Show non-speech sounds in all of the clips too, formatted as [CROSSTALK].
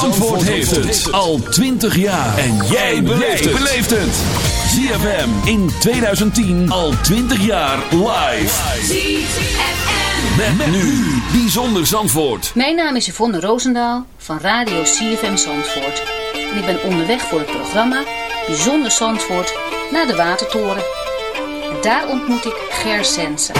Zandvoort heeft het al 20 jaar. En jij beleeft het. ZFM in 2010 al 20 jaar live. ZFM. Met, met nu Bijzonder Zandvoort. Mijn naam is Yvonne Roosendaal van Radio CFM Zandvoort. En ik ben onderweg voor het programma Bijzonder Zandvoort naar de Watertoren. En daar ontmoet ik Ger Sensen.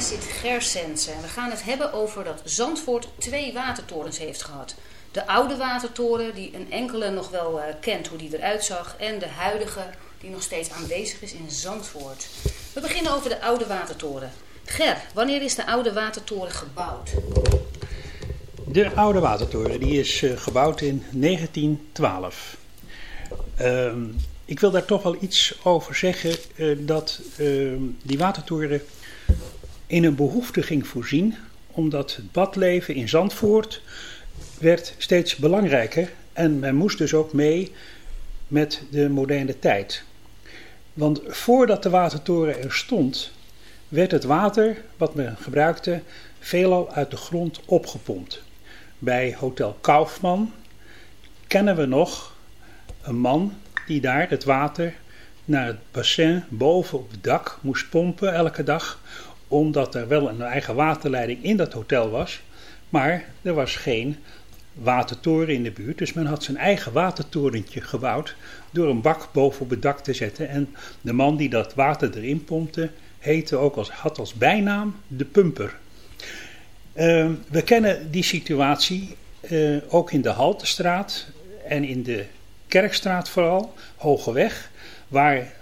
Zit Ger Sensen. En we gaan het hebben over dat Zandvoort twee watertorens heeft gehad. De oude watertoren, die een enkele nog wel eh, kent hoe die eruit zag. En de huidige, die nog steeds aanwezig is in Zandvoort. We beginnen over de oude watertoren. Ger, wanneer is de oude watertoren gebouwd? De oude watertoren die is eh, gebouwd in 1912. Ehm, ik wil daar toch wel iets over zeggen eh, dat ehm, die watertoren in een behoefte ging voorzien, omdat het badleven in Zandvoort werd steeds belangrijker en men moest dus ook mee met de moderne tijd. Want voordat de watertoren er stond, werd het water wat men gebruikte veelal uit de grond opgepompt. Bij Hotel Kaufman kennen we nog een man die daar het water naar het bassin boven op het dak moest pompen elke dag, omdat er wel een eigen waterleiding in dat hotel was, maar er was geen watertoren in de buurt. Dus men had zijn eigen watertorentje gebouwd door een bak boven op het dak te zetten. En de man die dat water erin pompte, heette ook als, had als bijnaam de pumper. Ehm, we kennen die situatie eh, ook in de Haltestraat en in de Kerkstraat vooral, Hogeweg, waar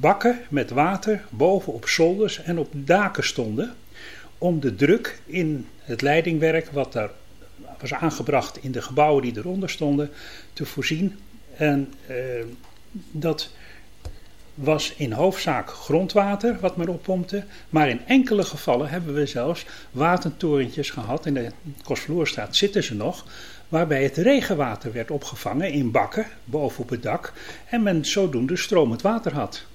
bakken met water boven op zolders en op daken stonden om de druk in het leidingwerk wat daar was aangebracht in de gebouwen die eronder stonden te voorzien. En eh, dat was in hoofdzaak grondwater wat men oppompte. Maar in enkele gevallen hebben we zelfs watertorentjes gehad. In de Kostvloerstraat zitten ze nog. Waarbij het regenwater werd opgevangen in bakken boven op het dak. En men zodoende stromend water had.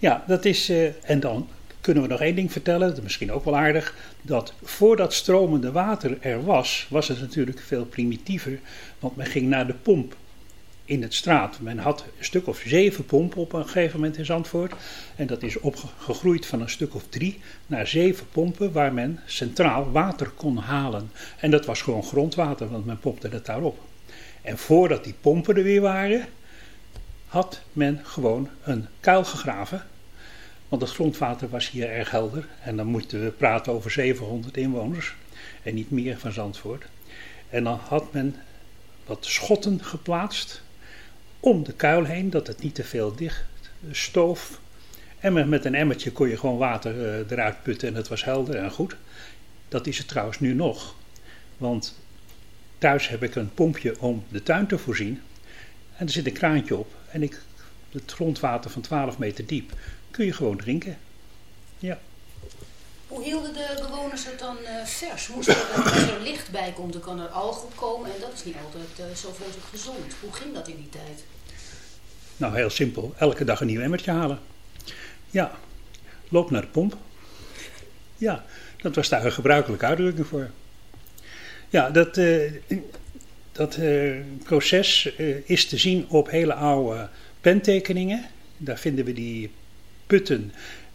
Ja, dat is. eh, en dan kunnen we nog één ding vertellen, dat is misschien ook wel aardig. Dat voordat stromende water er was, was het natuurlijk veel primitiever. Want men ging naar de pomp in het straat. Men had een stuk of zeven pompen op een gegeven moment in Zandvoort. En dat is opgegroeid van een stuk of drie naar zeven pompen waar men centraal water kon halen. En dat was gewoon grondwater, want men pompte het daarop. En voordat die pompen er weer waren, had men gewoon een kuil gegraven. Want het grondwater was hier erg helder. En dan moeten we praten over 700 inwoners. En niet meer van Zandvoort. En dan had men wat schotten geplaatst om de kuil heen, dat het niet te veel dicht stoof. En met- een emmertje kon je gewoon water eh, eruit putten en het was helder en goed. Dat is het trouwens nu nog. Want thuis heb ik een pompje om de tuin te voorzien. En er zit een kraantje op. En ik, het grondwater van 12 meter diep kun je gewoon drinken. Ja. Hoe hielden de bewoners het dan eh, vers? Moest er, als er licht bij komt, dan kan er algen komen en dat is niet altijd eh, zo vreselijk gezond. Hoe ging dat in die tijd? Nou, heel simpel. Elke dag een nieuw emmertje halen. Ja, loop naar de pomp. Ja, dat was daar een gebruikelijke uitdrukking voor. Ja, dat, eh, dat proces is te zien op hele oude pentekeningen. Daar vinden we die putten.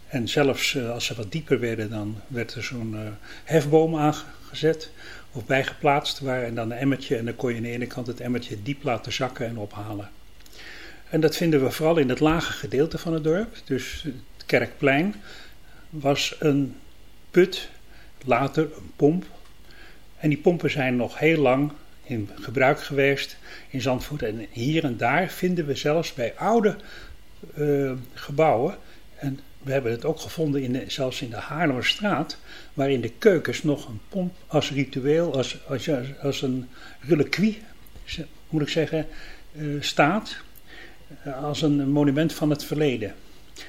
En zelfs eh, als ze wat dieper werden, dan werd er zo'n eh, hefboom aangezet of bijgeplaatst. Waar, en dan een emmertje. En dan kon je aan de ene kant het emmertje diep laten zakken en ophalen. En dat vinden we vooral in het lage gedeelte van het dorp. Dus het Kerkplein was een put, later een pomp. En die pompen zijn nog heel lang in gebruik geweest in Zandvoort. En hier en daar vinden we zelfs bij oude eh, gebouwen. En we hebben het ook gevonden in de, zelfs in de Haarlemmerstraat. Waar in de keukens nog een pomp als ritueel, als, als, als een reliquie, moet ik zeggen, eh, staat eh, als een monument van het verleden.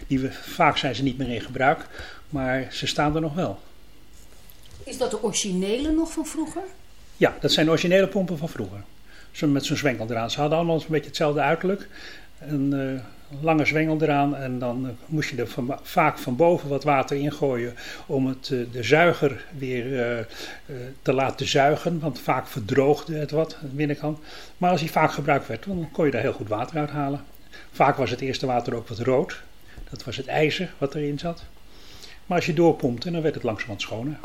Die we, vaak zijn ze niet meer in gebruik, maar ze staan er nog wel. Is dat de originele nog van vroeger? Ja, dat zijn originele pompen van vroeger. Zo met zo'n zwengel eraan. Ze hadden allemaal een beetje hetzelfde uiterlijk. Een eh, lange zwengel eraan en dan eh, moest je er vaak van boven wat water ingooien om het, eh, de zuiger weer eh, te laten zuigen. Want vaak verdroogde het wat aan de binnenkant. Maar als die vaak gebruikt werd, dan kon je daar heel goed water uit halen. Vaak was het eerste water ook wat rood. Dat was het ijzer wat erin zat. Maar als je doorpompte, dan werd het langzamerhand schoner.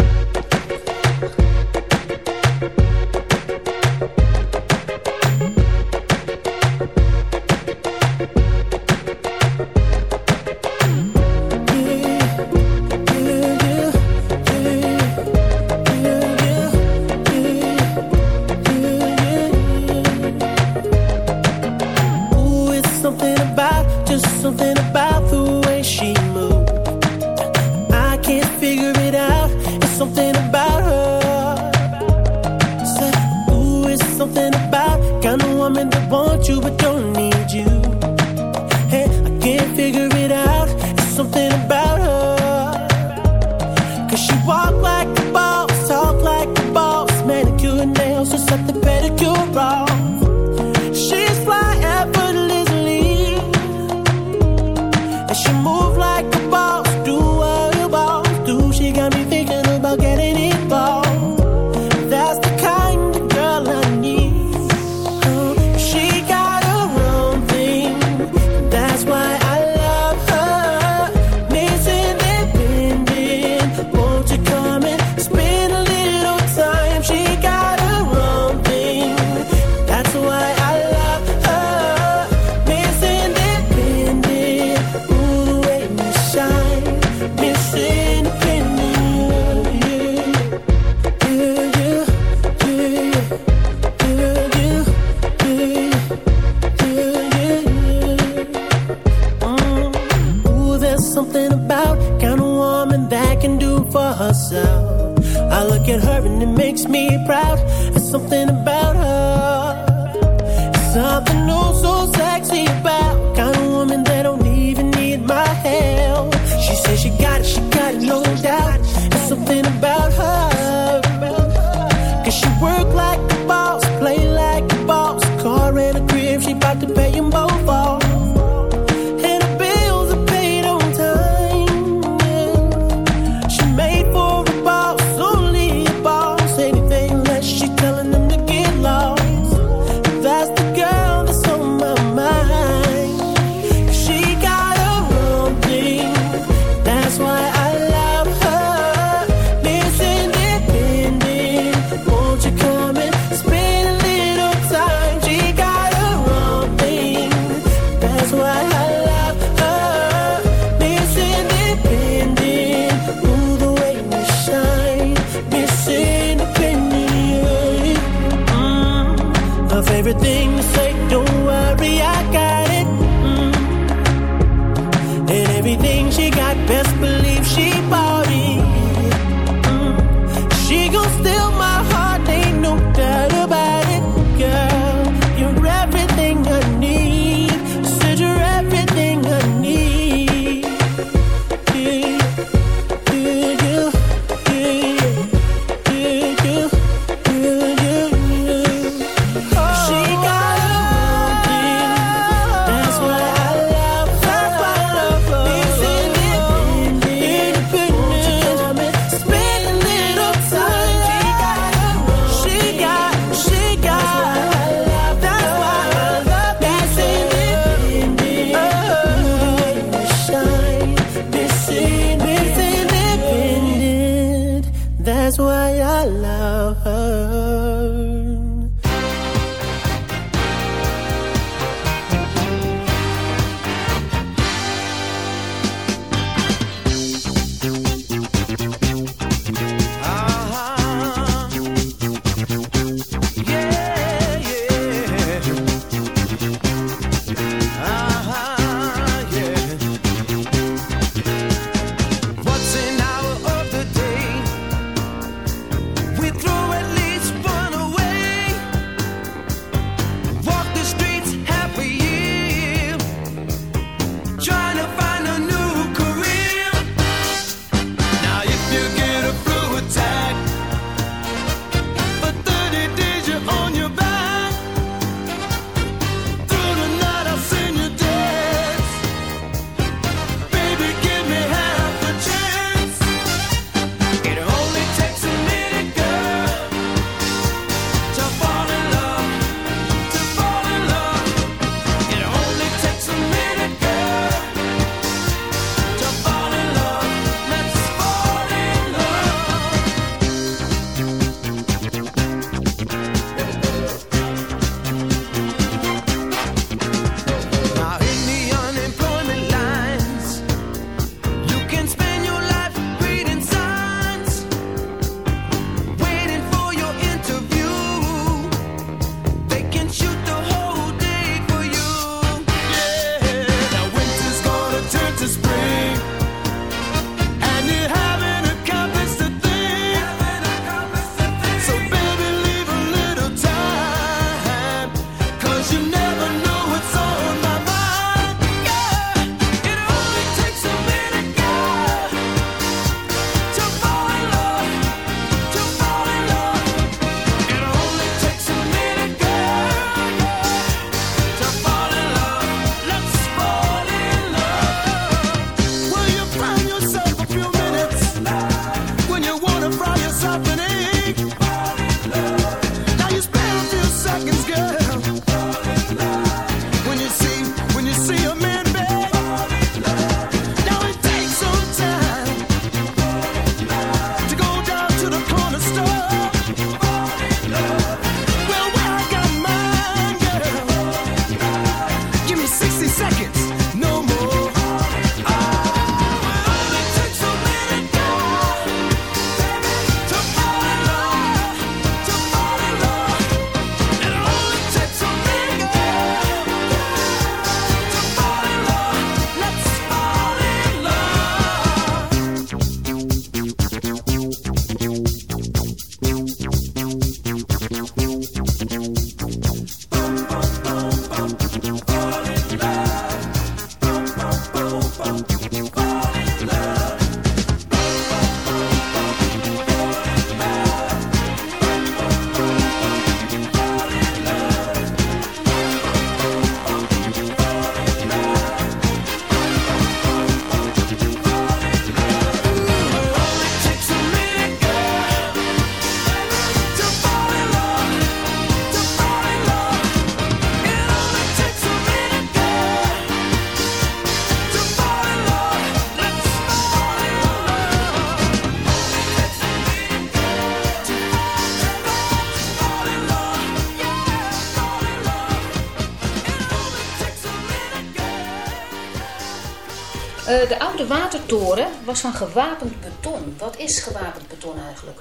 Oude watertoren was van gewapend beton. Wat is gewapend beton eigenlijk?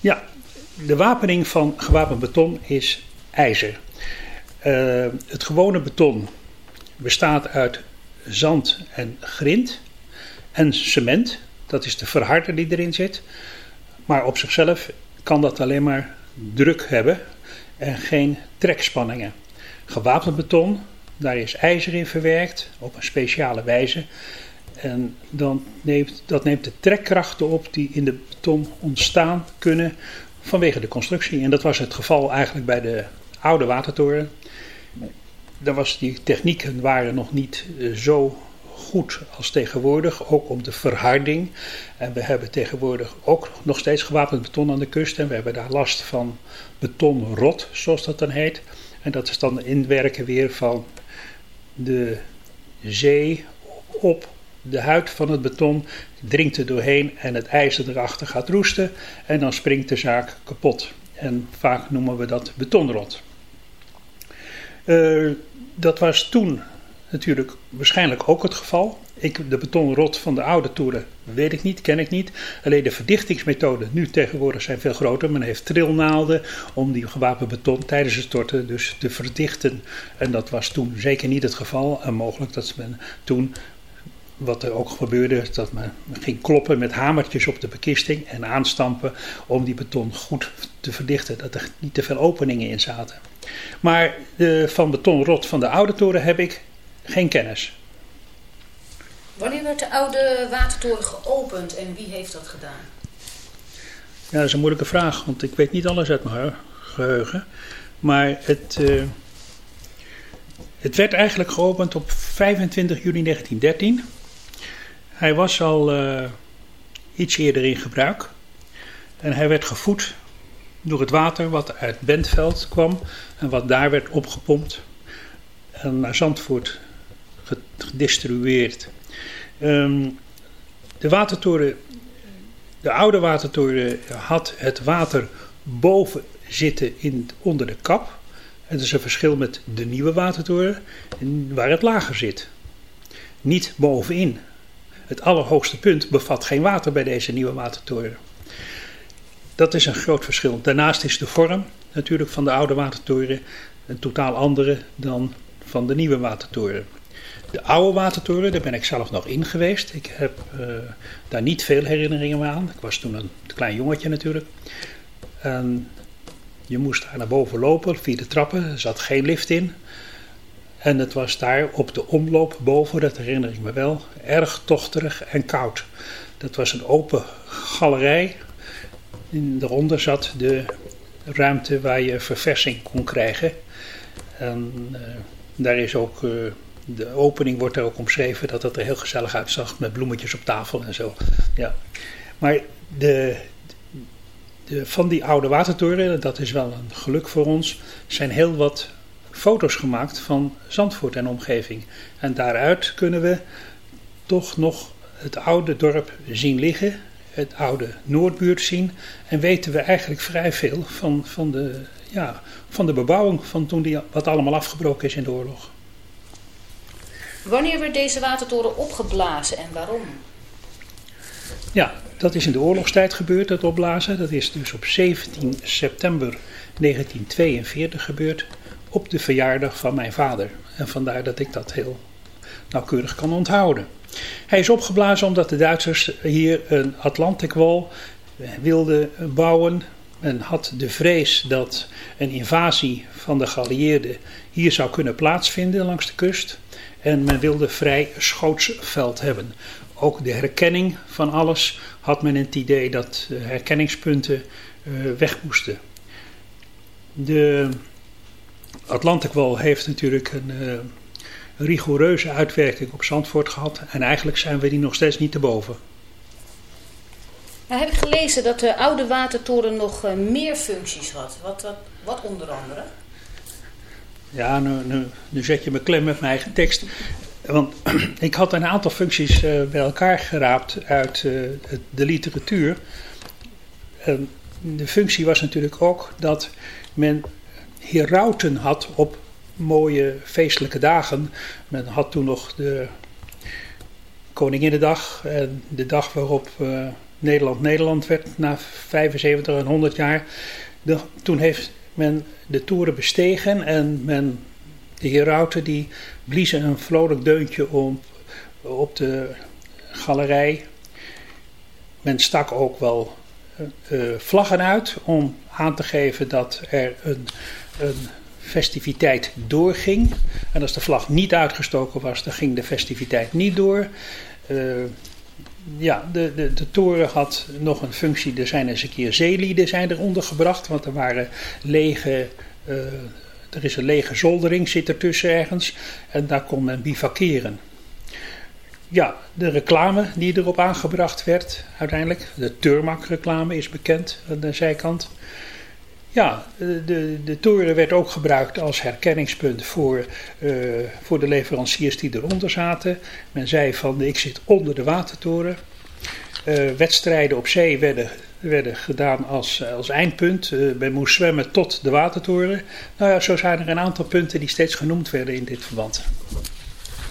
Ja, de wapening van gewapend beton is ijzer. Eh, het gewone beton bestaat uit zand en grind en cement. Dat is de verharder die erin zit. Maar op zichzelf kan dat alleen maar druk hebben en geen trekspanningen. Gewapend beton, daar is ijzer in verwerkt op een speciale wijze. En dan neemt, dat neemt de trekkrachten op die in de beton ontstaan kunnen vanwege de constructie. En dat was het geval eigenlijk bij de oude watertoren. Daar was die technieken waren nog niet eh, zo goed als tegenwoordig, ook om de verharding. En we hebben tegenwoordig ook nog steeds gewapend beton aan de kust. En we hebben daar last van betonrot, zoals dat dan heet. En dat is dan inwerken weer van de zee op de huid van het beton, dringt er doorheen en het ijzer erachter gaat roesten. En dan springt de zaak kapot. En vaak noemen we dat betonrot. Eh, dat was toen natuurlijk waarschijnlijk ook het geval. Ik, de betonrot van de oude toeren weet ik niet, ken ik niet. Alleen de verdichtingsmethoden nu tegenwoordig zijn veel groter. Men heeft trilnaalden om die gewapend beton tijdens het storten dus te verdichten. En dat was toen zeker niet het geval. En mogelijk dat men toen, wat er ook gebeurde, dat men ging kloppen met hamertjes op de bekisting en aanstampen om die beton goed te verdichten. Dat er niet te veel openingen in zaten. Maar de, van betonrot van de oude toren heb ik geen kennis. Wanneer werd de oude watertoren geopend en wie heeft dat gedaan? Ja, dat is een moeilijke vraag, want ik weet niet alles uit mijn geheugen. Maar het, eh, het werd eigenlijk geopend op 25 juni 1913. Hij was al eh, iets eerder in gebruik. En hij werd gevoed door het water wat uit Bentveld kwam en wat daar werd opgepompt en naar Zandvoort gedistribueerd. Ehm, de watertoren, de oude watertoren had het water boven zitten in, onder de kap. Het is een verschil met de nieuwe watertoren, waar het lager zit. Niet bovenin. Het allerhoogste punt bevat geen water bij deze nieuwe watertoren. Dat is een groot verschil. Daarnaast is de vorm natuurlijk van de oude watertoren een totaal andere dan van de nieuwe watertoren. De oude watertoren, daar ben ik zelf nog in geweest. Ik heb uh, daar niet veel herinneringen aan. Ik was toen een klein jongetje natuurlijk. En je moest daar naar boven lopen via de trappen. Er zat geen lift in. En het was daar op de omloop boven, dat herinner ik me wel, erg tochterig en koud. Dat was een open galerij. En daaronder zat de ruimte waar je verversing kon krijgen. En uh, daar is ook, uh, de opening wordt er ook omschreven dat het er heel gezellig uitzag met bloemetjes op tafel en zo. Ja. Maar de, de, van die oude watertoren, dat is wel een geluk voor ons, zijn heel wat foto's gemaakt van Zandvoort en omgeving. En daaruit kunnen we toch nog het oude dorp zien liggen, het oude Noordbuurt zien. En weten we eigenlijk vrij veel van, van, de, ja, van de bebouwing van toen die, wat allemaal afgebroken is in de oorlog. Wanneer werd deze watertoren opgeblazen en waarom? Ja, dat is in de oorlogstijd gebeurd, het opblazen. Dat is dus op 17 september 1942 gebeurd, op de verjaardag van mijn vader. En vandaar dat ik dat heel nauwkeurig kan onthouden. Hij is opgeblazen omdat de Duitsers hier een Atlantic Wall wilden bouwen. Men had de vrees dat een invasie van de geallieerden hier zou kunnen plaatsvinden langs de kust. En men wilde vrij schootsveld hebben. Ook de herkenning van alles had men het idee dat herkenningspunten uh, weg moesten. De Atlantic Wall heeft natuurlijk een uh, rigoureuze uitwerking op Zandvoort gehad. En eigenlijk zijn we die nog steeds niet te boven. Nou heb ik gelezen dat de oude watertoren nog uh, meer functies had. Wat, wat, wat onder andere? Ja, nu, nu, nu, zet je me klem met mijn eigen tekst. Want [CLEARS THROAT] ik had een aantal functies uh, bij elkaar geraapt uit de literatuur. De functie was natuurlijk ook dat men herauten had op mooie feestelijke dagen. Men had toen nog de Koninginnedag, en de dag waarop eh, Nederland Nederland werd na 75 en 100 jaar. Toen heeft men de toeren bestegen en men, de herauten die bliezen een vrolijk deuntje om, op de galerij. Men stak ook wel eh, eh, vlaggen uit om aan te geven dat er een, een festiviteit doorging. En als de vlag niet uitgestoken was, dan ging de festiviteit niet door. Eh, ja, de, de, de toren had nog een functie. Er zijn eens een keer zeelieden zijn eronder gebracht, want er waren lege. eh, er is een lege zoldering, zit ertussen ergens. En daar kon men bivakeren. Ja, de reclame die erop aangebracht werd, uiteindelijk. De Turmak-reclame is bekend aan de zijkant. Ja, de, de, toren werd ook gebruikt als herkenningspunt voor, eh, voor de leveranciers die eronder zaten. Men zei van ik zit onder de watertoren. Eh, wedstrijden op zee werden, werden gedaan als, als eindpunt. Eh, men moest zwemmen tot de watertoren. Nou ja, zo zijn er een aantal punten die steeds genoemd werden in dit verband.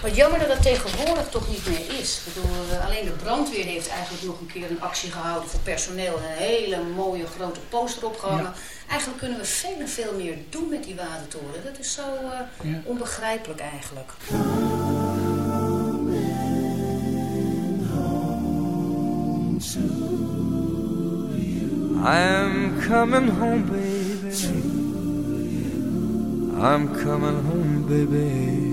Wat jammer dat dat tegenwoordig toch niet meer is. Ik bedoel, eh, alleen de brandweer heeft eigenlijk nog een keer een actie gehouden voor personeel. En een hele mooie grote poster opgehangen. Eigenlijk kunnen we veel en veel meer doen met die watertoren. Dat is zo eh, Ja. onbegrijpelijk eigenlijk. I'm coming home, baby. I'm coming home, baby.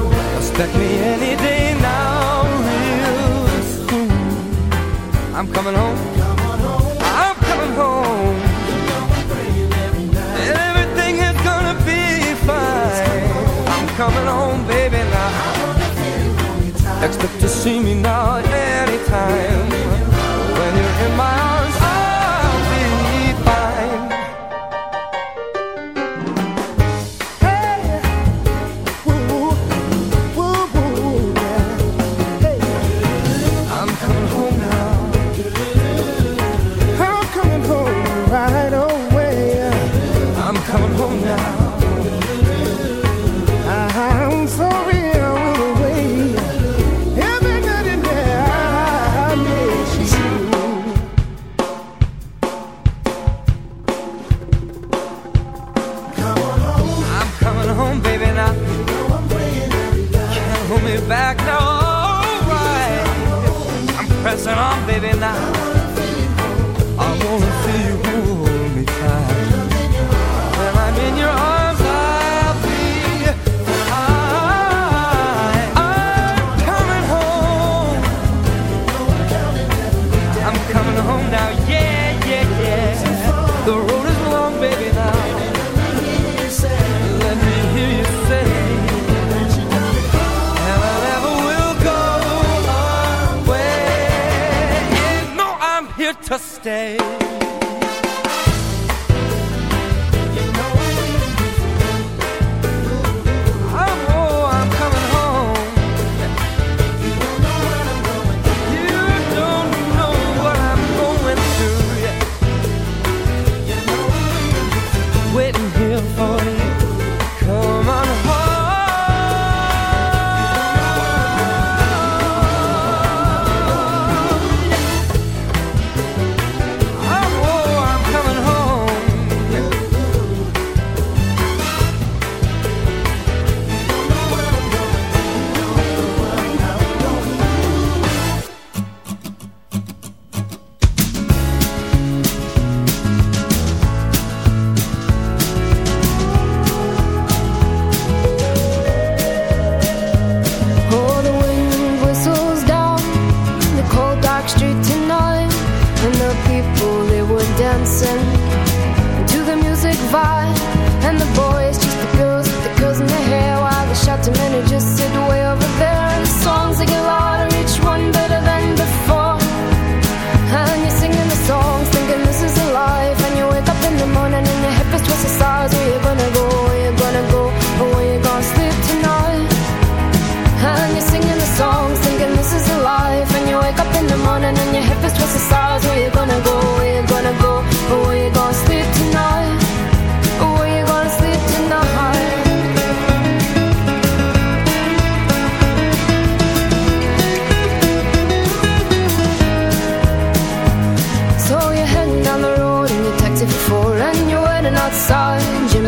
Expect me any day now, real soon. I'm coming home. I'm coming home. And everything is gonna be fine. I'm coming home, baby, now. Expect to see me now at any time. When you're in my arms,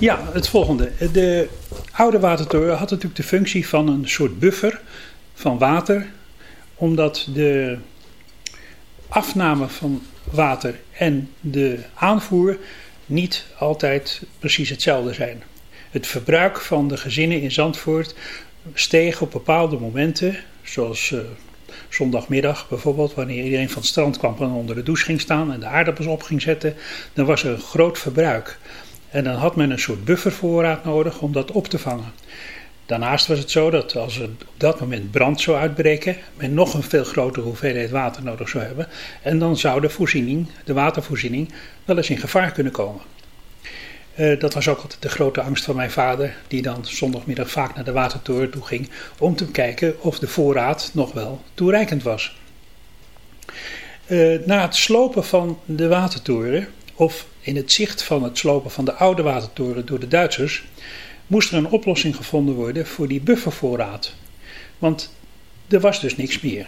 Ja, het volgende. De oude watertoren had natuurlijk de functie van een soort buffer van water, omdat de afname van water en de aanvoer niet altijd precies hetzelfde zijn. Het verbruik van de gezinnen in Zandvoort steeg op bepaalde momenten, zoals eh, zondagmiddag bijvoorbeeld, wanneer iedereen van het strand kwam en onder de douche ging staan en de aardappels op ging zetten, dan was er een groot verbruik. En dan had men een soort buffervoorraad nodig om dat op te vangen. Daarnaast was het zo dat als er op dat moment brand zou uitbreken, men nog een veel grotere hoeveelheid water nodig zou hebben. En dan zou de voorziening, de watervoorziening, wel eens in gevaar kunnen komen. Eh, dat was ook altijd de grote angst van mijn vader, die dan zondagmiddag vaak naar de watertoren toe ging om te kijken of de voorraad nog wel toereikend was. Eh, na het slopen van de watertoren, of in het zicht van het slopen van de oude watertoren door de Duitsers, moest er een oplossing gevonden worden voor die buffervoorraad. Want er was dus niks meer.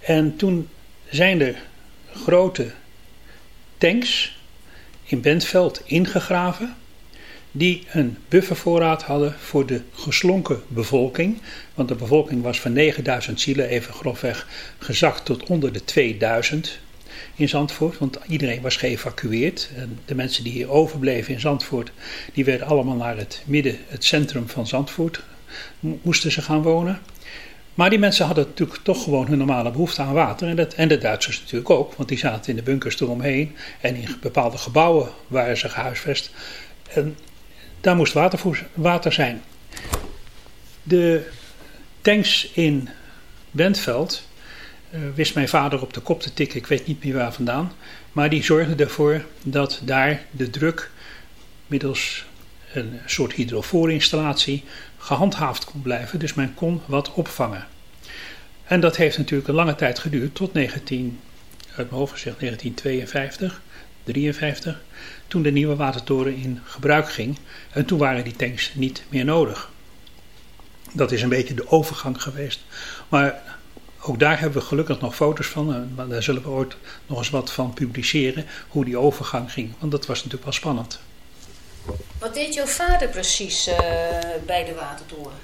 En toen zijn er grote tanks in Bentveld ingegraven die een buffervoorraad hadden voor de geslonken bevolking. Want de bevolking was van 9000 zielen even grofweg gezakt tot onder de 2000 in Zandvoort. Want iedereen was geëvacueerd. En de mensen die hier overbleven in Zandvoort, die werden allemaal naar het midden, het centrum van Zandvoort, mo- moesten ze gaan wonen. Maar die mensen hadden natuurlijk toch gewoon hun normale behoefte aan water. En, dat, en de Duitsers natuurlijk ook, want die zaten in de bunkers eromheen. En in bepaalde gebouwen waren ze gehuisvest. En daar moest water, water zijn. De tanks in Bentveld wist mijn vader op de kop te tikken, ik weet niet meer waar vandaan. Maar die zorgden ervoor dat daar de druk middels een soort hydrofoorinstallatie gehandhaafd kon blijven. Dus men kon wat opvangen. En dat heeft natuurlijk een lange tijd geduurd, tot 19, uit mijn hoofd gezegd 1952, 53. toen de nieuwe watertoren in gebruik ging. En toen waren die tanks niet meer nodig. Dat is een beetje de overgang geweest. Maar ook daar hebben we gelukkig nog foto's van. En daar zullen we ooit nog eens wat van publiceren. Hoe die overgang ging. Want dat was natuurlijk wel spannend. Wat deed jouw vader precies eh, bij de watertoren?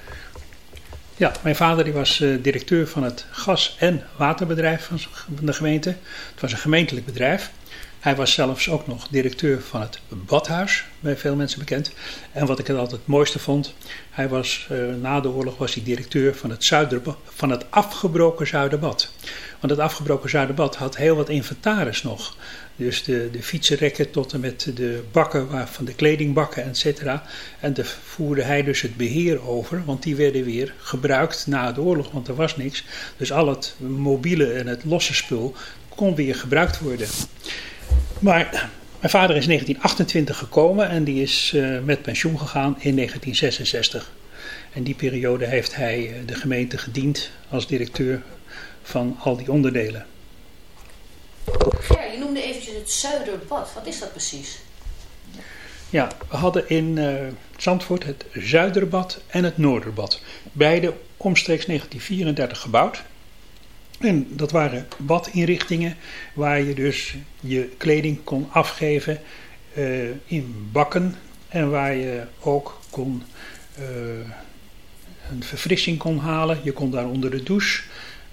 Ja, mijn vader die was eh, directeur van het gas- en waterbedrijf van de gemeente. Het was een gemeentelijk bedrijf. Hij was zelfs ook nog directeur van het badhuis, bij veel mensen bekend. En wat ik het altijd het mooiste vond, hij was, eh, na de oorlog was hij directeur van het, Zuiderba- van het afgebroken Zuiderbad. Want het afgebroken Zuiderbad had heel wat inventaris nog. Dus de, de fietsenrekken tot en met de bakken van de kledingbakken, et cetera. En daar voerde hij dus het beheer over, want die werden weer gebruikt na de oorlog, want er was niks. Dus al het mobiele en het losse spul kon weer gebruikt worden. Maar mijn vader is in 1928 gekomen en die is eh, met pensioen gegaan in 1966. En die periode heeft hij eh, de gemeente gediend als directeur van al die onderdelen. Ger, je noemde eventjes het Zuiderbad. Wat is dat precies? Ja, we hadden in eh, Zandvoort het Zuiderbad en het Noorderbad. Beide omstreeks 1934 gebouwd. En dat waren badinrichtingen waar je dus je kleding kon afgeven eh, in bakken. En waar je ook kon, eh, een verfrissing kon halen. Je kon daar onder de douche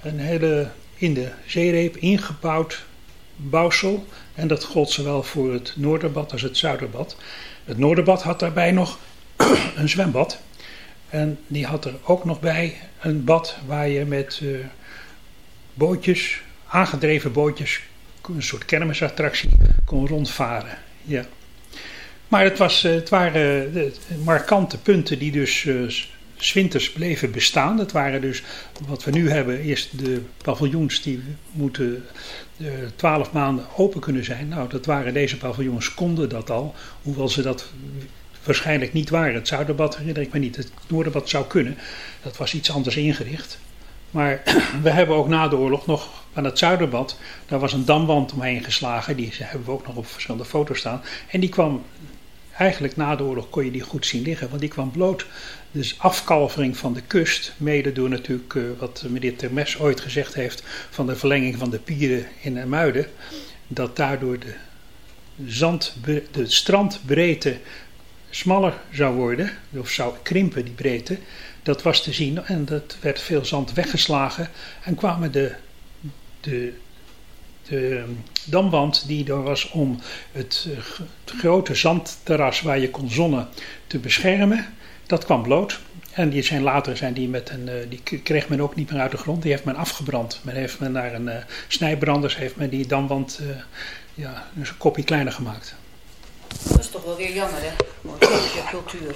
een hele in de zeereep ingebouwd bouwsel. En dat gold zowel voor het Noorderbad als het Zuiderbad. Het Noorderbad had daarbij nog [CLEARS THROAT] een zwembad. En die had er ook nog bij een bad waar je met eh, bootjes, aangedreven bootjes, een soort kermisattractie, kon rondvaren. Ja. Maar het, was, eh, het waren de markante punten die dus eh, s winters bleven bestaan. Dat waren dus wat we nu hebben, eerst de paviljoens die moeten eh, twaalf maanden open kunnen zijn. Nou, dat waren deze paviljoens, konden dat al, hoewel ze dat waarschijnlijk niet waren. Het Zuiderbad herinner ik me niet, het Noorderbad zou kunnen. Dat was iets anders ingericht. Maar [CLEARS THROAT] we hebben ook na de oorlog nog aan het Zuiderbad, daar was een damwand omheen geslagen. Die hebben we ook nog op verschillende foto's staan. En die kwam, eigenlijk na de oorlog kon je die goed zien liggen, want die kwam bloot. Dus afkalvering van de kust, mede door natuurlijk eh, wat meneer Termes ooit gezegd heeft van de verlenging van de pieren in Muiden. Dat daardoor de, zand, de strandbreedte smaller zou worden, of zou krimpen die breedte. Dat was te zien en dat werd veel zand weggeslagen en kwamen de, de, de damwand die er was om het, eh, het grote zandterras waar je kon zonnen te beschermen, dat kwam bloot. En die zijn later zijn die met een, eh, die kreeg men ook niet meer uit de grond, die heeft men afgebrand. Men heeft men naar een eh, snijbranders heeft men die damwand ja, dus een kopje kleiner gemaakt. Dat is toch wel weer jammer, hè? Stukje cultuur.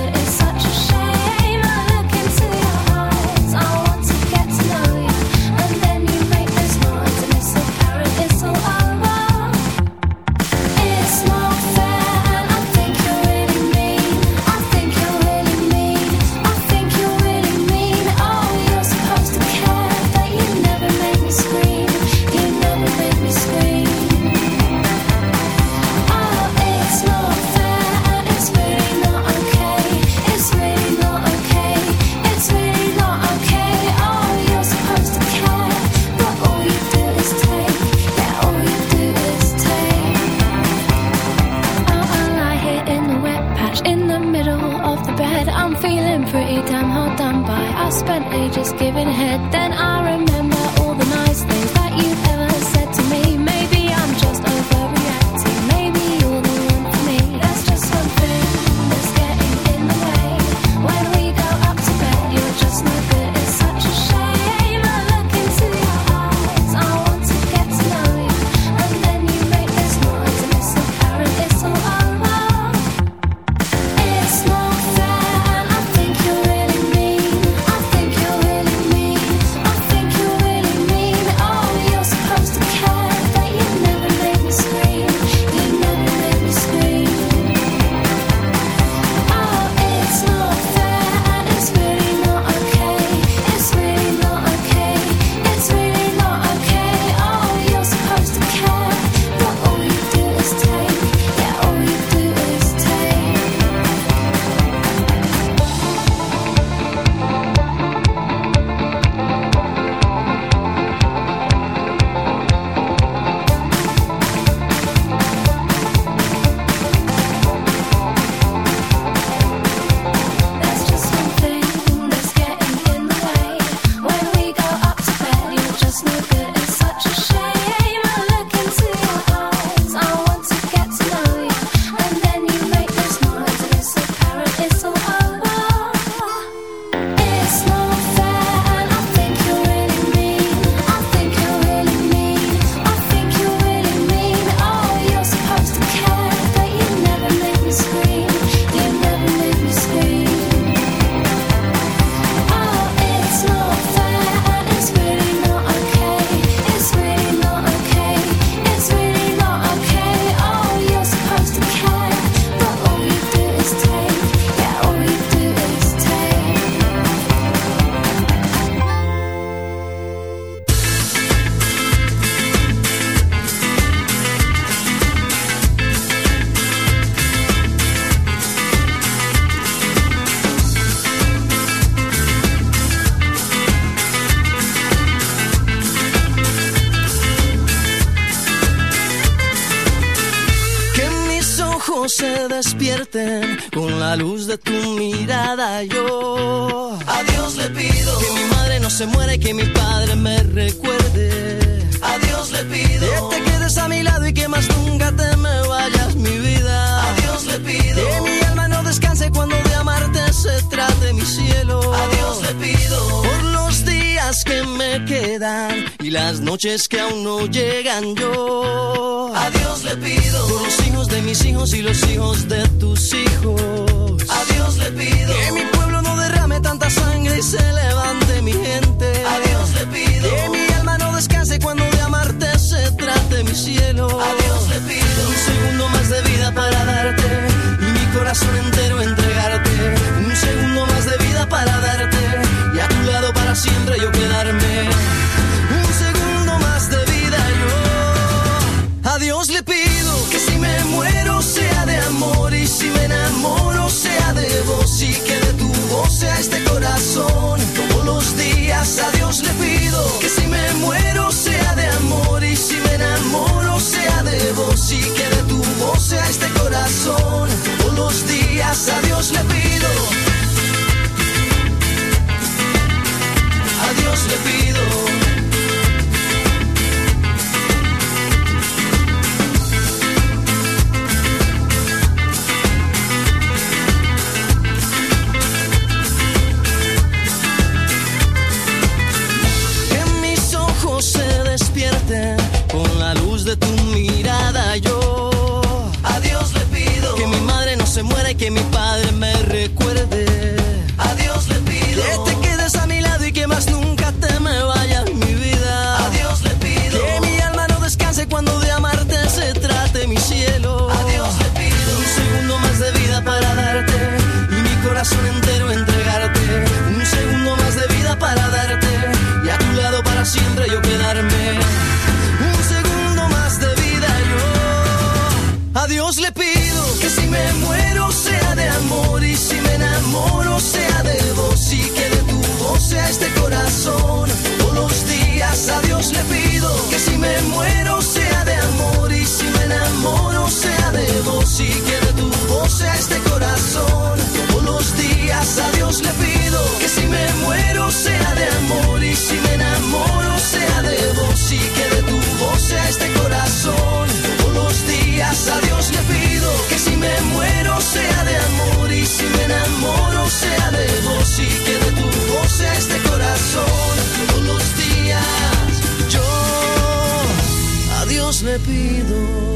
Dios le pido.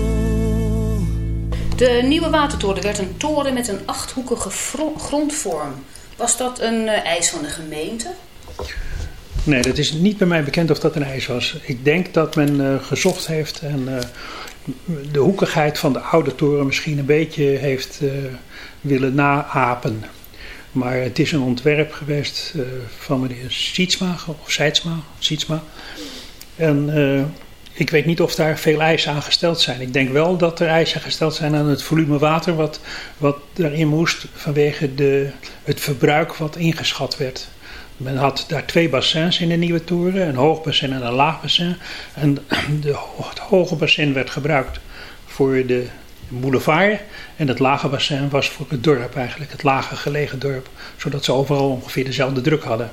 De nieuwe watertoren werd een toren met een achthoekige grondvorm. Was dat een eh, eis van de gemeente? Nee, dat is niet bij mij bekend of dat een ijs was. Ik denk dat men eh, gezocht heeft en eh, de hoekigheid van de oude toren misschien een beetje heeft eh, willen naapen. Maar het is een ontwerp geweest eh, van meneer Sietsma of Seidsma, Sietsma. En eh, ik weet niet of daar veel eisen aan gesteld zijn. Ik denk wel dat er eisen gesteld zijn aan het volume water wat, wat erin moest vanwege de, het verbruik wat ingeschat werd. Men had daar twee bassins in de nieuwe toren, een hoog bassin en een laag bassin. En [CLEARS THROAT] de, het hoge bassin werd gebruikt voor de boulevard en het lage bassin was voor het dorp eigenlijk, het lager gelegen dorp. Zodat ze overal ongeveer dezelfde druk hadden.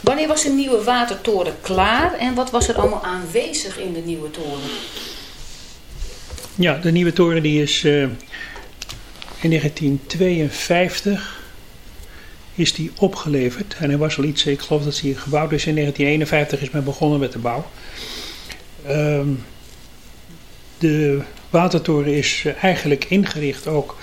Wanneer was de nieuwe watertoren klaar en wat was er allemaal aanwezig in de nieuwe toren? Ja, de nieuwe toren die is eh, in 1952 is die opgeleverd. En hij was al iets, ik geloof dat hij gebouwd is in 1951 is men begonnen met de bouw. Ehm, de watertoren is eh, eigenlijk ingericht ook.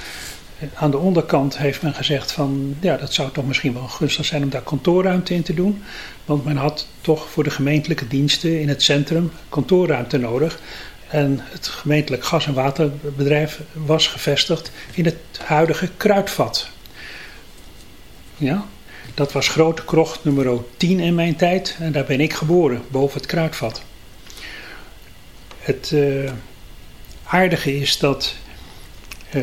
Aan de onderkant heeft men gezegd van ja, dat zou toch misschien wel gunstig zijn om daar kantoorruimte in te doen. Want men had toch voor de gemeentelijke diensten in het centrum kantoorruimte nodig. En het gemeentelijk gas- en waterbedrijf was gevestigd in het huidige kruidvat. Ja, dat was Grote Krocht nummer 10 in mijn tijd en daar ben ik geboren, boven het kruidvat. Het eh, aardige is dat eh,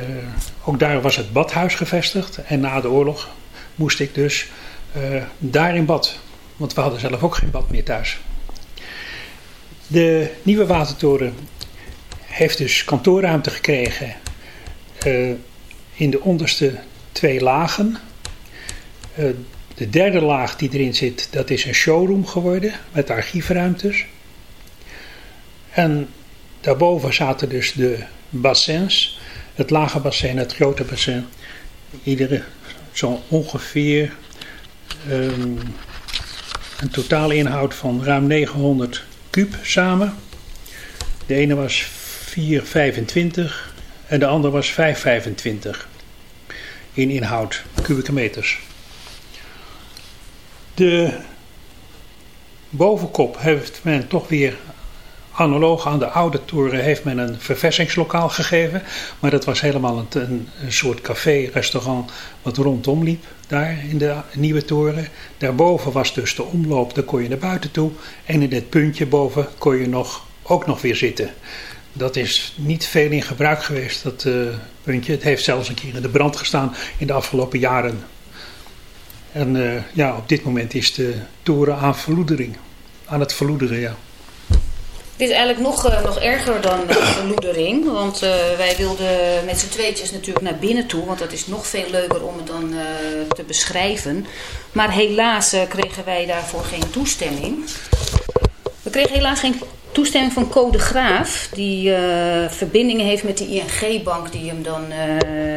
ook daar was het badhuis gevestigd en na de oorlog moest ik dus eh, daar in bad. Want we hadden zelf ook geen bad meer thuis. De nieuwe watertoren heeft dus kantoorruimte gekregen eh, in de onderste twee lagen. Eh, de derde laag die erin zit, dat is een showroom geworden met archiefruimtes. En daarboven zaten dus de bassins. Het lage bassin, het grote bassin. Iedere zo ongeveer ehm, een totale inhoud van ruim 900 kub samen. De ene was 425 en de andere was 525 in inhoud, kubieke meters. De bovenkop heeft men toch weer analoog aan de oude toren heeft men een verversingslokaal gegeven. Maar dat was helemaal een, een, soort café, restaurant wat rondom liep daar in de nieuwe toren. Daarboven was dus de omloop, daar kon je naar buiten toe. En in het puntje boven kon je nog, ook nog weer zitten. Dat is niet veel in gebruik geweest, dat eh, puntje. Het heeft zelfs een keer in de brand gestaan in de afgelopen jaren. En eh, ja, op dit moment is de toren aan verloedering. Aan het verloederen, ja. Dit is eigenlijk nog, eh, nog erger dan uh, verloedering. Want eh, wij wilden met z'n tweetjes natuurlijk naar binnen toe. Want dat is nog veel leuker om het dan eh, te beschrijven. Maar helaas eh, kregen wij daarvoor geen toestemming. We kregen helaas geen toestemming van Code Graaf. Die eh, verbindingen heeft met de ING-bank die hem dan eh,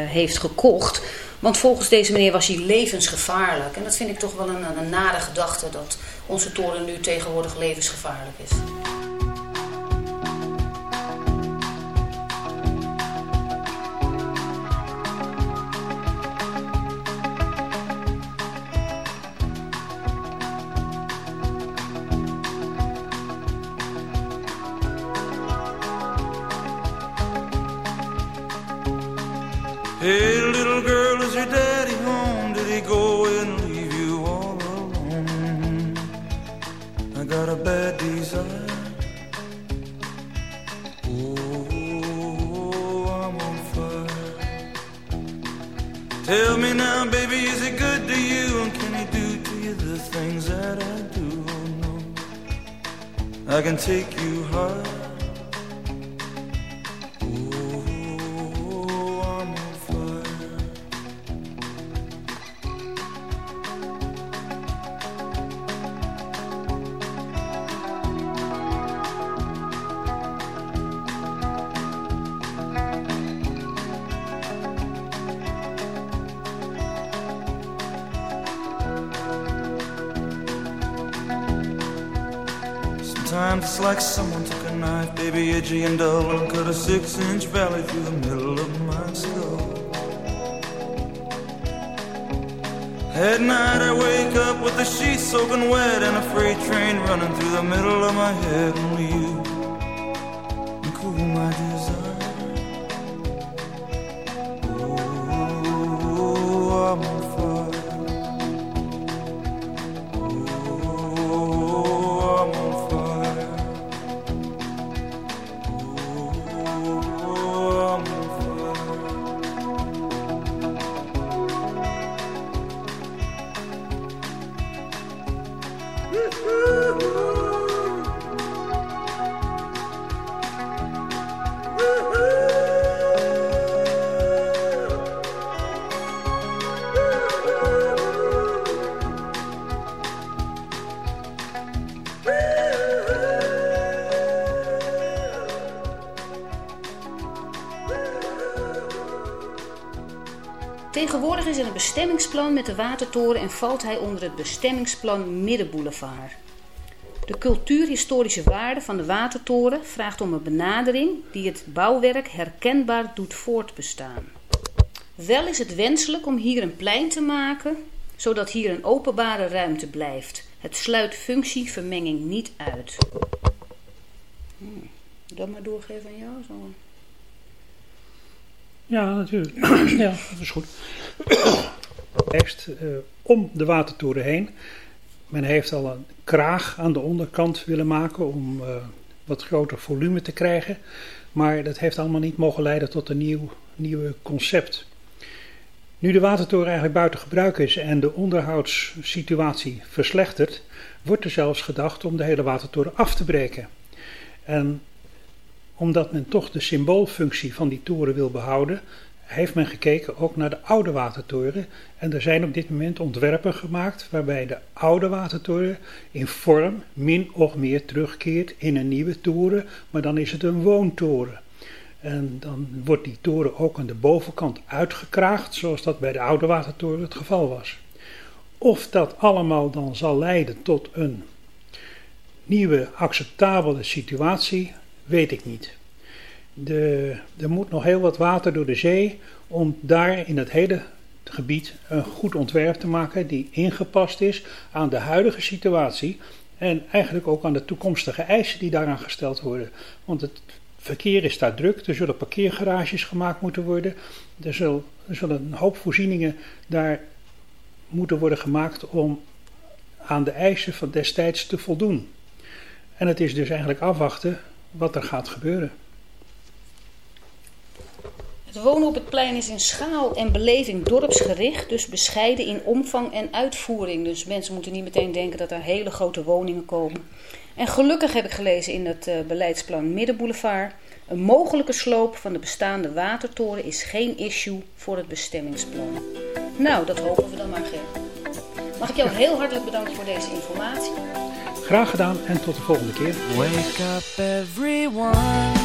heeft gekocht. Want volgens deze meneer was hij levensgevaarlijk. En dat vind ik toch wel een, een nare gedachte dat onze toren nu tegenwoordig levensgevaarlijk is. Can take you and dull, and cut a six-inch valley through the middle of my skull. At night I wake up with the sheets soaking wet and a freight train running through the middle of my head. Bestemmingsplan met de watertoren en valt hij onder het bestemmingsplan Middenboulevard. De cultuurhistorische waarde van de watertoren vraagt om een benadering die het bouwwerk herkenbaar doet voortbestaan. Wel is het wenselijk om hier een plein te maken, zodat hier een openbare ruimte blijft. Het sluit functievermenging niet uit. Hmm, Dat maar doorgeven aan jou. Zo. Ja, natuurlijk. [COUGHS] ja, dat is goed. Eh, om de watertoren heen. Men heeft al een kraag aan de onderkant willen maken om eh, wat groter volume te krijgen. Maar dat heeft allemaal niet mogen leiden tot een nieuw nieuwe concept. Nu de watertoren eigenlijk buiten gebruik is en de onderhoudssituatie verslechtert, wordt er zelfs gedacht om de hele watertoren af te breken. En omdat men toch de symboolfunctie van die toren wil behouden, heeft men gekeken ook naar de oude watertoren. En er zijn op dit moment ontwerpen gemaakt waarbij de oude watertoren in vorm min of meer terugkeert in een nieuwe toren, maar dan is het een woontoren. En dan wordt die toren ook aan de bovenkant uitgekraagd, zoals dat bij de oude watertoren het geval was. Of dat allemaal dan zal leiden tot een nieuwe acceptabele situatie, weet ik niet. De, er moet nog heel wat water door de zee om daar in het hele gebied een goed ontwerp te maken die ingepast is aan de huidige situatie en eigenlijk ook aan de toekomstige eisen die daaraan gesteld worden. Want het verkeer is daar druk, er zullen parkeergarages gemaakt moeten worden, er, er zullen een hoop voorzieningen daar moeten worden gemaakt om aan de eisen van destijds te voldoen. En het is dus eigenlijk afwachten wat er gaat gebeuren. Het wonen op het plein is in schaal en beleving dorpsgericht, dus bescheiden in omvang en uitvoering. Dus mensen moeten niet meteen denken dat er hele grote woningen komen. En gelukkig heb ik gelezen in het uh, beleidsplan Middenboulevard. Een mogelijke sloop van de bestaande watertoren is geen issue voor het bestemmingsplan. Nou, dat hopen we dan maar, Ger. Mag ik jou heel hartelijk bedanken voor deze informatie. Graag gedaan en tot de volgende keer. Wake up everyone.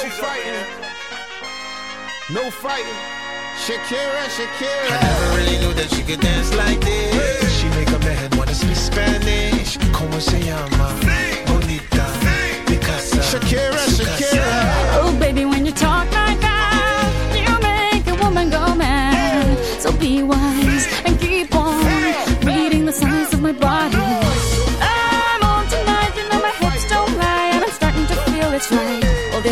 No up in fighting. here. No fighting. Shakira, Shakira. I never really knew that she could dance like this. She make a man wanna speak Spanish. Como se llama? Bonita. Picasa. Shakira, Shakira. Oh, baby, when you talk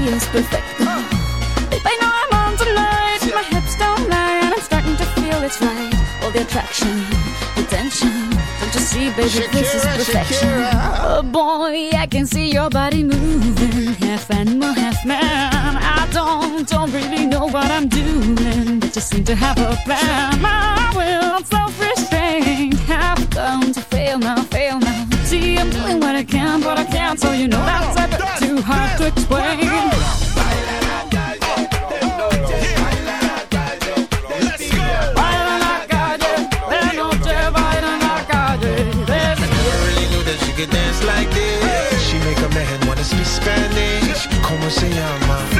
See, I it's perfect. Babe, I know I'm on tonight, my hips don't lie, and I'm starting to feel it's right. All the attraction, the tension. Don't you see, baby, this is perfection. Shakira. Oh boy, I can see your body moving, half animal, half man. I don't, don't really know what I'm doing, but just seem to have a plan. My will, self-restraint, have come to fail now, fail now. See, I'm doing what I can, but I can't, so you know that's a bit too hard to explain. Speak Spanish. Como se llama?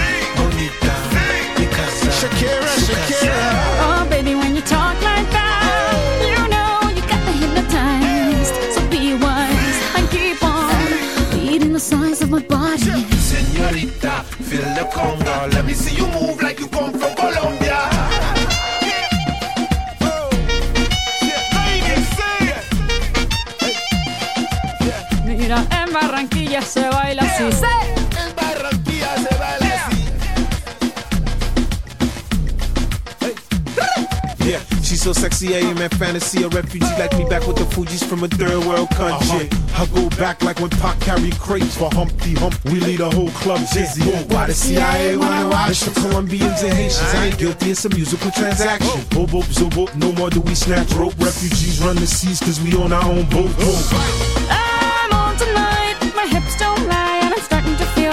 Así. En Barranquilla se baila así. Yeah, she's so sexy, I am fantasy. A refugee like me back with the Fugees from a third world country. I go back like when Pac carried crates for Humpty Hump. We lead a whole club dizzy. Why the CIA wanna watch the Colombians and Haitians? I ain't guilty, it's a musical transaction. Boop, boop, zo, boop, no more do we snatch rope. Refugees run the seas cause we own our own boat. boat.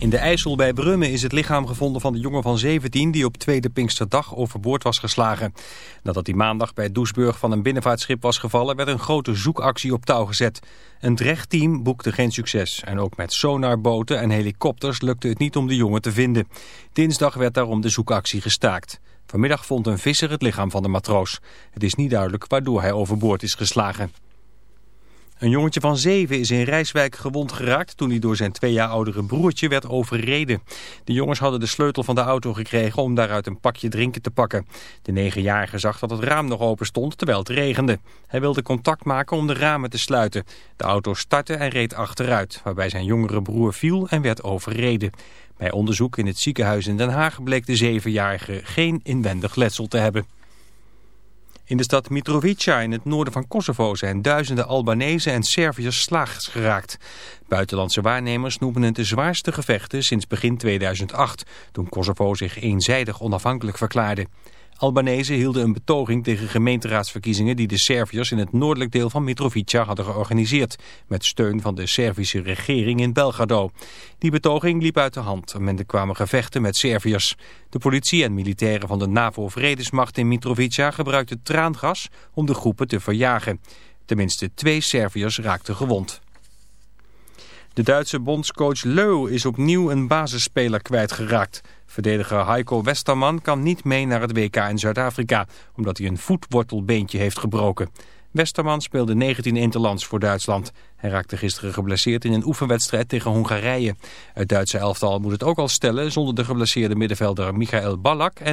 In de IJssel bij Brummen is het lichaam gevonden van de jongen van 17 die op tweede Pinksterdag overboord was geslagen. Nadat hij maandag bij Doesburg van een binnenvaartschip was gevallen werd een grote zoekactie op touw gezet. Een drechtteam boekte geen succes en ook met sonarboten en helikopters lukte het niet om de jongen te vinden. Dinsdag werd daarom de zoekactie gestaakt. Vanmiddag vond een visser het lichaam van de matroos. Het is niet duidelijk waardoor hij overboord is geslagen. Een jongetje van zeven is in Rijswijk gewond geraakt toen hij door zijn twee jaar oudere broertje werd overreden. De jongens hadden de sleutel van de auto gekregen om daaruit een pakje drinken te pakken. De negenjarige zag dat het raam nog open stond terwijl het regende. Hij wilde contact maken om de ramen te sluiten. De auto startte en reed achteruit, waarbij zijn jongere broer viel en werd overreden. Bij onderzoek in het ziekenhuis in Den Haag bleek de zevenjarige geen inwendig letsel te hebben. In de stad Mitrovica in het noorden van Kosovo zijn duizenden Albanese en Serviërs slaags geraakt. Buitenlandse waarnemers noemen het de zwaarste gevechten sinds begin 2008, toen Kosovo zich eenzijdig onafhankelijk verklaarde. Albanese hielden een betoging tegen gemeenteraadsverkiezingen die de Serviërs in het noordelijk deel van Mitrovica hadden georganiseerd, met steun van de Servische regering in Belgrado. Die betoging liep uit de hand en er kwamen gevechten met Serviërs. De politie en militairen van de NAVO-vredesmacht in Mitrovica gebruikten traangas om de groepen te verjagen. Tenminste twee Serviërs raakten gewond. De Duitse bondscoach Leu is opnieuw een basisspeler kwijtgeraakt. Verdediger Heiko Westerman kan niet mee naar het WK in Zuid-Afrika... omdat hij een voetwortelbeentje heeft gebroken. Westerman speelde 19 interlands voor Duitsland. Hij raakte gisteren geblesseerd in een oefenwedstrijd tegen Hongarije. Het Duitse elftal moet het ook al stellen zonder de geblesseerde middenvelder Michael Ballack... En